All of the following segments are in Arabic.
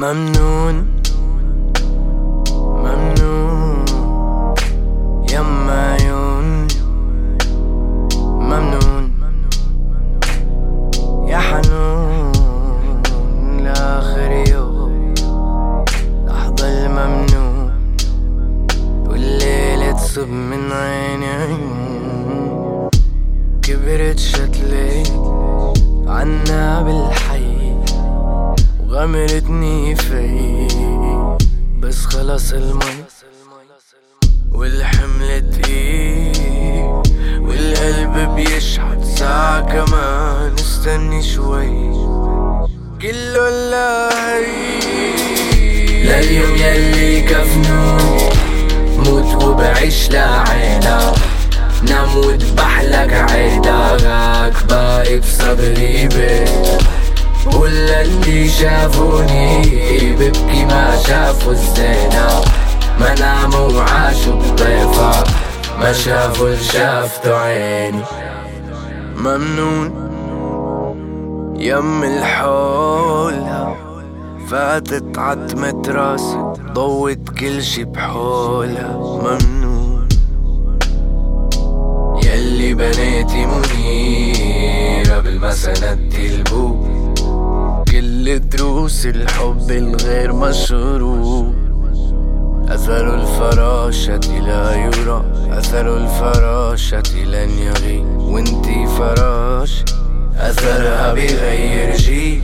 ممنون. ممنون. يما عيون. ممنون. يا حنون لآخر يوم. أحضل ممنون والليلة تصب من عيني. كبرت شتلي عنا بالحي غمرتني في بس خلص المي والحمل تقيل. والقلب بيشحت ساعة كمان. استني شوي. كله اللهي لليوم يلي كفنون موت وبعيش لعينا نام وذبح لك باقي بصدري بيت. ولا اللي شافوني ببكي ما شافوا الزينة. ما ناموا وعاشوا بضيفة. ما شافوا اللي عيني. ممنون يم الحولها. فاتت عتمة راسي ضوت كل شي بحولها. ممنون يلي بنيتي منيرة. بالمسندتي البوب كل دروس الحب الغير مشروط أثر الفراشة لا يرى. أثر الفراشة لن يغيب وانتي فراش. أثرها بغير شي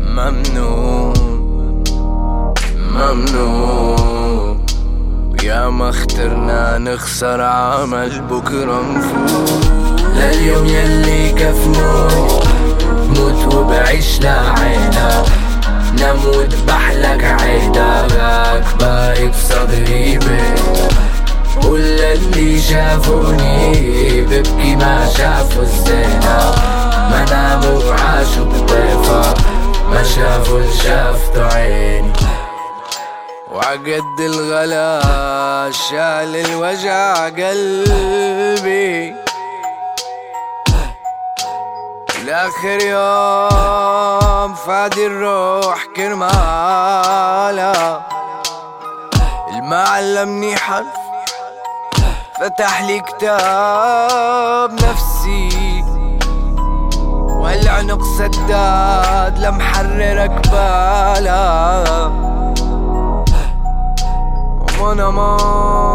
ممنون. ممنون. يا ما اخترنا نخسر عمل بكرة نفوت لليوم يلي كفنون. موت وبعيش لعينك اللي شافوني ببكي ما شافوا الزينة. ما ناموا وعاشوا بضيفة ما شافوا اللي شافته عيني وعقد الغلا شال الوجع قلبي. لآخر يوم فادي الروح كرمالا. المعلمني حرف فتح لي كتاب نفسي. والعنق سداد لمحررك بالا ومن ما